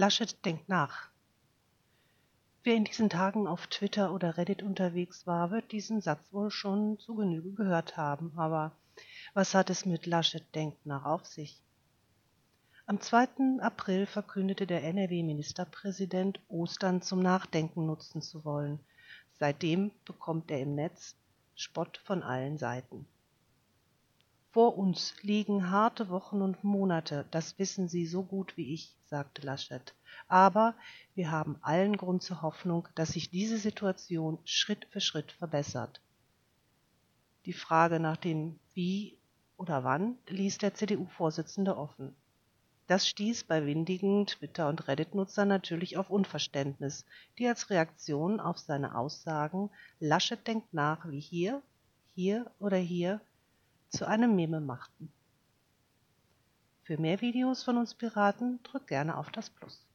Laschet denkt nach. Wer in diesen Tagen auf Twitter oder Reddit unterwegs war, wird diesen Satz wohl schon zu Genüge gehört haben. Aber was hat es mit Laschet denkt nach auf sich? Am 2. April verkündete der NRW-Ministerpräsident, Ostern zum Nachdenken nutzen zu wollen. Seitdem bekommt er im Netz Spott von allen Seiten. Vor uns liegen harte Wochen und Monate, das wissen Sie so gut wie ich, sagte Laschet. Aber wir haben allen Grund zur Hoffnung, dass sich diese Situation Schritt für Schritt verbessert. Die Frage nach dem Wie oder wann ließ der CDU-Vorsitzende offen. Das stieß bei windigen Twitter- und Reddit-Nutzern natürlich auf Unverständnis, die als Reaktion auf seine Aussagen Laschet denkt nach wie hier, hier oder hier zu einem Meme machten. Für mehr Videos von uns Piraten drück gerne auf das Plus.